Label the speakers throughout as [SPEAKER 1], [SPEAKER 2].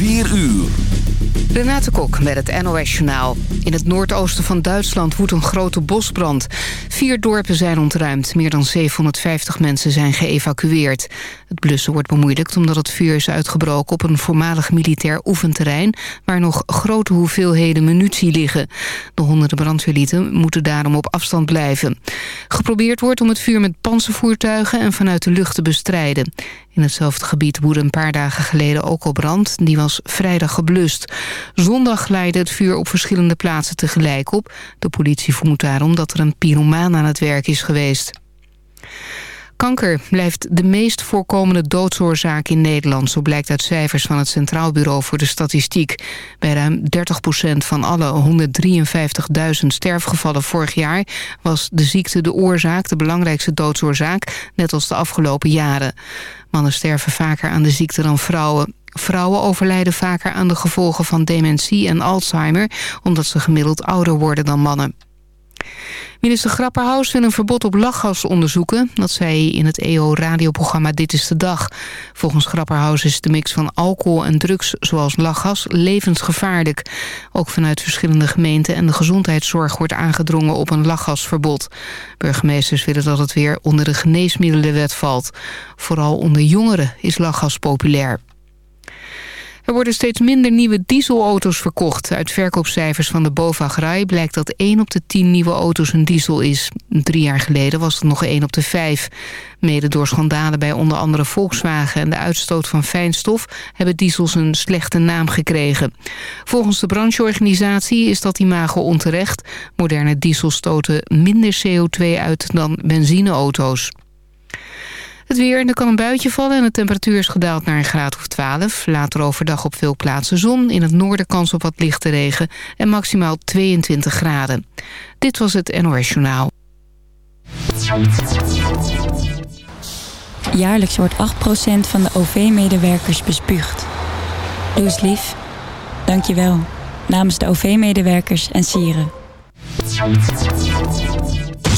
[SPEAKER 1] 4 uur.
[SPEAKER 2] Renate Kok met het NOS Journaal. In het noordoosten van Duitsland woedt een grote bosbrand. Vier dorpen zijn ontruimd. Meer dan 750 mensen zijn geëvacueerd. Het blussen wordt bemoeilijkt omdat het vuur is uitgebroken... op een voormalig militair oefenterrein... waar nog grote hoeveelheden munitie liggen. De honderden brandweerlieden moeten daarom op afstand blijven. Geprobeerd wordt om het vuur met panzervoertuigen... en vanuit de lucht te bestrijden. In hetzelfde gebied woedde een paar dagen geleden ook al brand. Die was vrijdag geblust. Zondag leidde het vuur op verschillende plaatsen tegelijk op. De politie vermoedt daarom dat er een pyromaan aan het werk is geweest. Kanker blijft de meest voorkomende doodsoorzaak in Nederland. Zo blijkt uit cijfers van het Centraal Bureau voor de Statistiek. Bij ruim 30% van alle 153.000 sterfgevallen vorig jaar... was de ziekte de oorzaak, de belangrijkste doodsoorzaak... net als de afgelopen jaren. Mannen sterven vaker aan de ziekte dan vrouwen. Vrouwen overlijden vaker aan de gevolgen van dementie en Alzheimer... omdat ze gemiddeld ouder worden dan mannen. Minister Grapperhaus wil een verbod op lachgas onderzoeken. Dat zei hij in het EO-radioprogramma Dit is de Dag. Volgens Grapperhaus is de mix van alcohol en drugs zoals lachgas levensgevaarlijk. Ook vanuit verschillende gemeenten en de gezondheidszorg wordt aangedrongen op een lachgasverbod. Burgemeesters willen dat het weer onder de geneesmiddelenwet valt. Vooral onder jongeren is lachgas populair. Er worden steeds minder nieuwe dieselauto's verkocht. Uit verkoopcijfers van de BOVAG blijkt dat 1 op de 10 nieuwe auto's een diesel is. Drie jaar geleden was het nog 1 op de 5. Mede door schandalen bij onder andere Volkswagen en de uitstoot van fijnstof... hebben diesels een slechte naam gekregen. Volgens de brancheorganisatie is dat imago onterecht. Moderne diesels stoten minder CO2 uit dan benzineauto's. Het weer, er kan een buitje vallen en de temperatuur is gedaald naar een graad of 12. Later overdag op veel plaatsen zon, in het noorden kans op wat lichte regen en maximaal 22 graden. Dit was het NOS Journaal.
[SPEAKER 3] Jaarlijks wordt 8% van de OV-medewerkers bespuugd. Doe eens lief. Dank je wel. Namens de OV-medewerkers en sieren.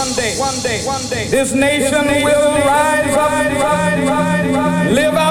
[SPEAKER 4] one day, one day, one day, this nation will rise up, live out.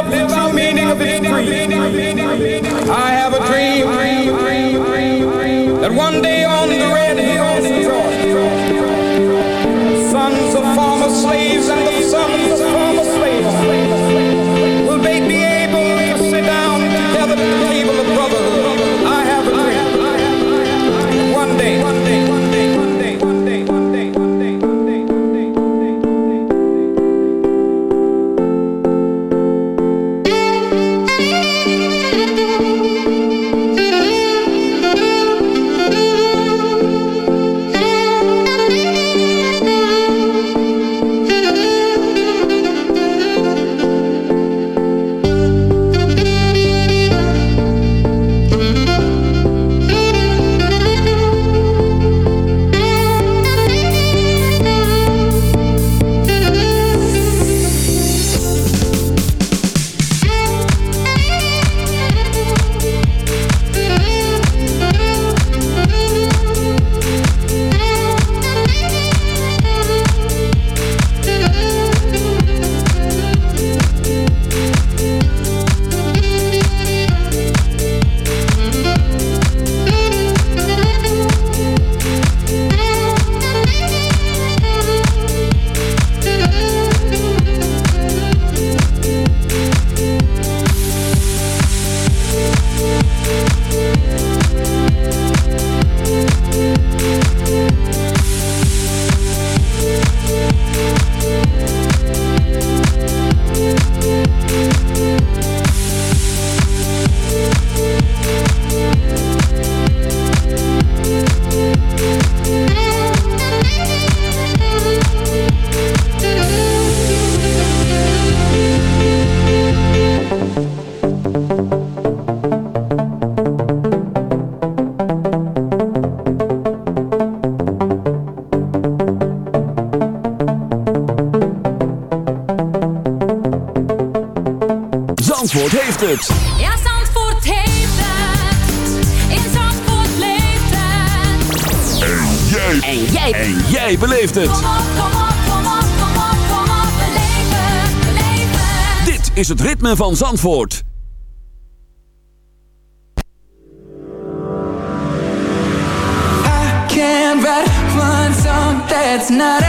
[SPEAKER 5] heeft.
[SPEAKER 6] Ja, Zandvoort heeft het. In Zandvoort leeft het.
[SPEAKER 7] En jij.
[SPEAKER 5] En jij. En jij beleeft het. Kom op, kom op, kom op, kom op, kom op. Dit is het ritme van Zandvoort.
[SPEAKER 6] I that's not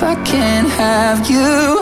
[SPEAKER 6] I can't have you?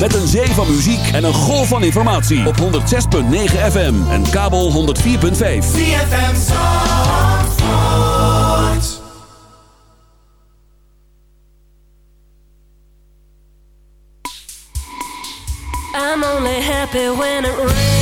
[SPEAKER 5] Met een zee van muziek en een golf van informatie. Op 106.9 FM en kabel 104.5.
[SPEAKER 8] ZFM
[SPEAKER 7] I'm only happy when it rains.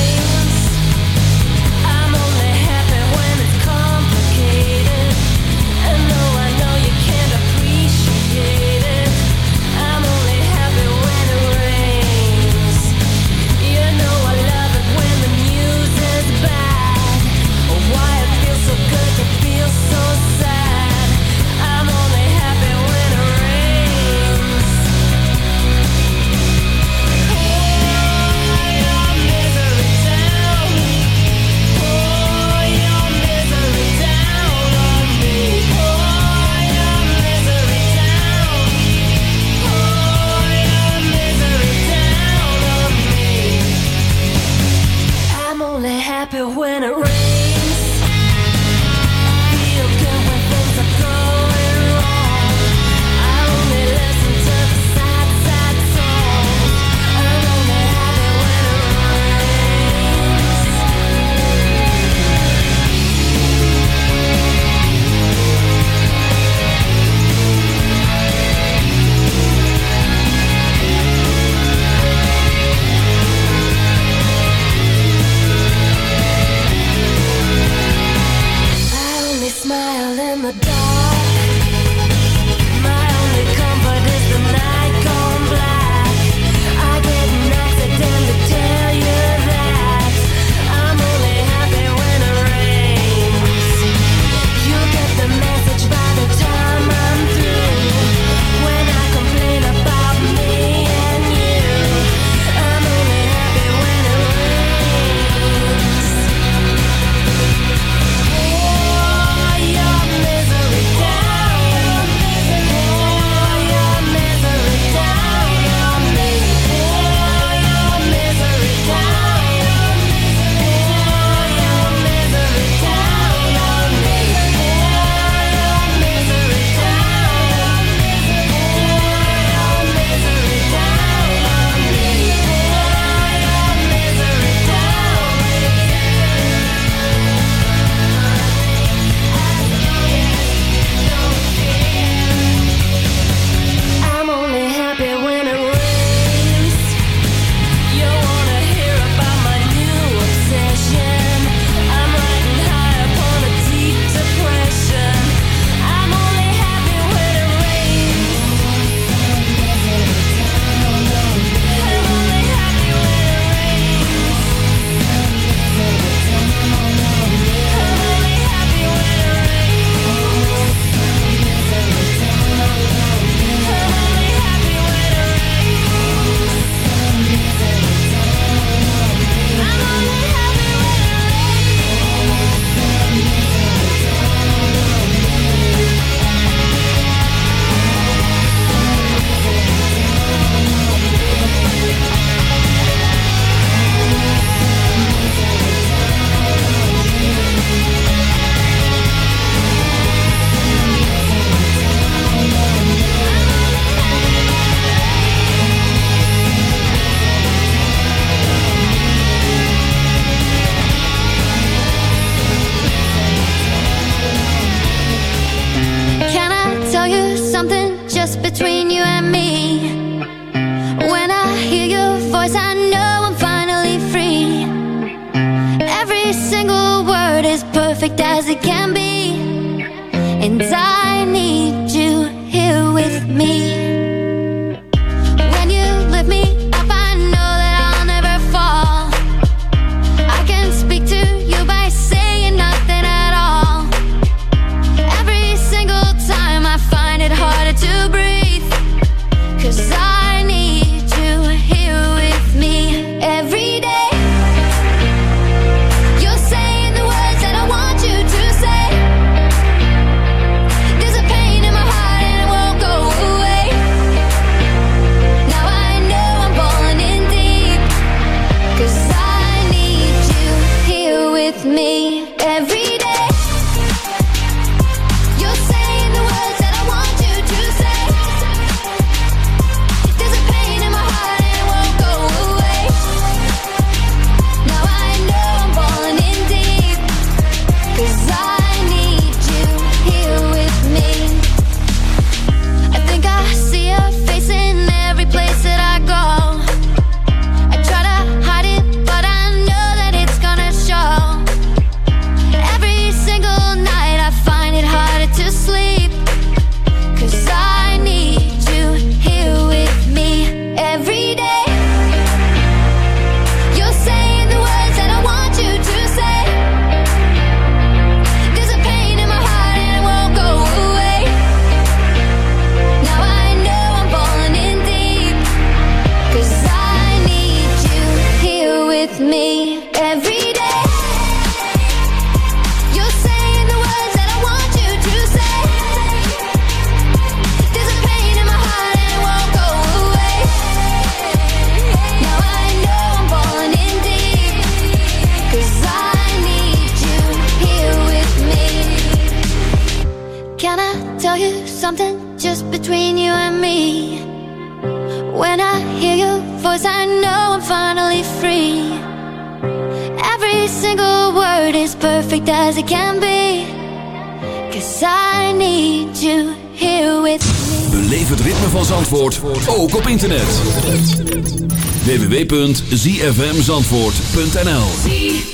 [SPEAKER 9] zfmzandvoort.nl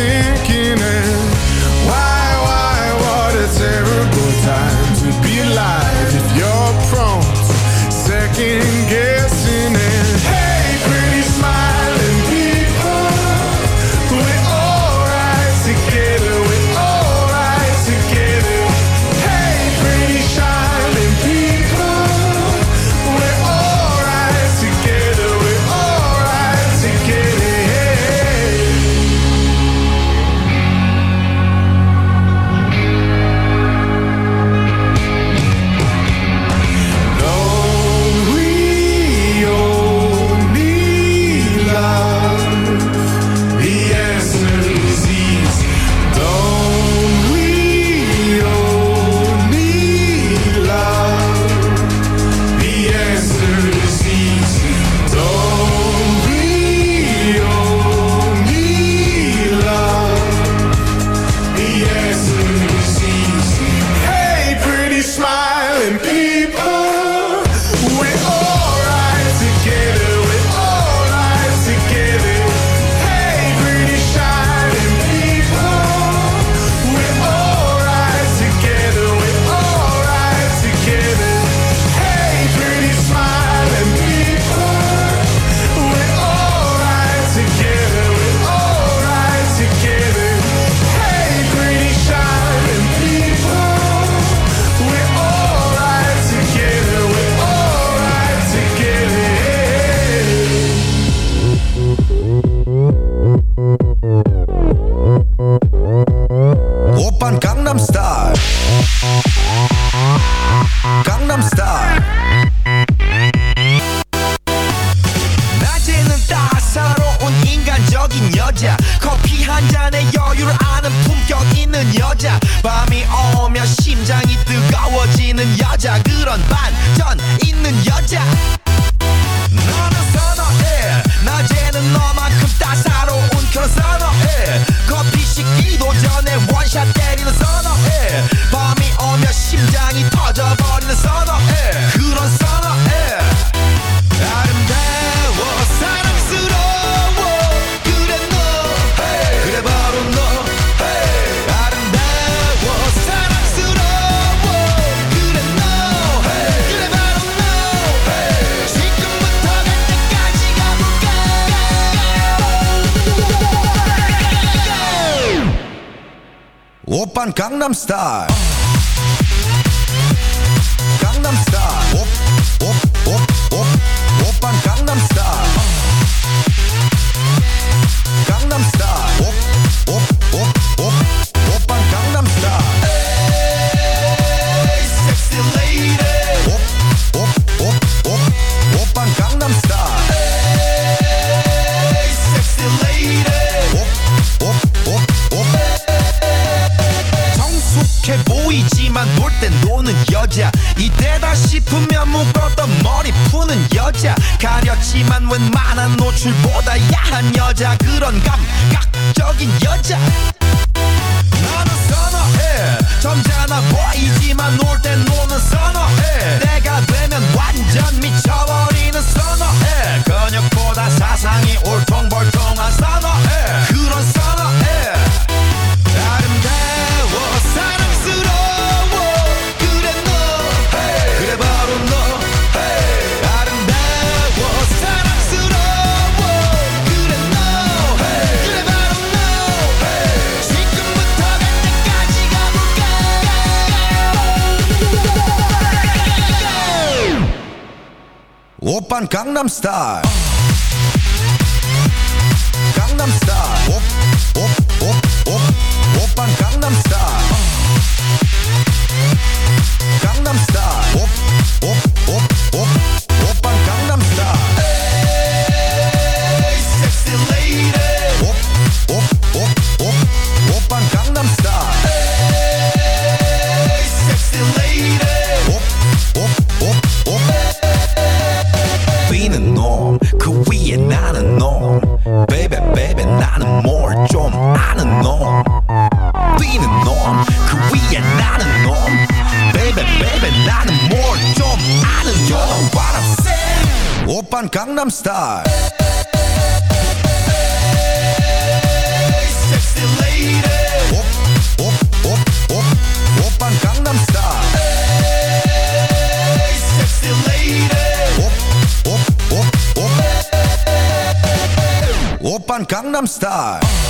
[SPEAKER 10] overthinking it. Why, why, what a terrible time to be alive if you're prone to second
[SPEAKER 8] 감각적인 여자. 나는 선어해. 점잖아 보이지만 놀 땐 노는 선어해. 내가 되면 완전 미쳐버리는 선어해. 근육보다 사상이 울퉁불퉁한 선어해. 그런 선어해.
[SPEAKER 11] Op
[SPEAKER 5] Open Gangnam Style. star. Gangnam Style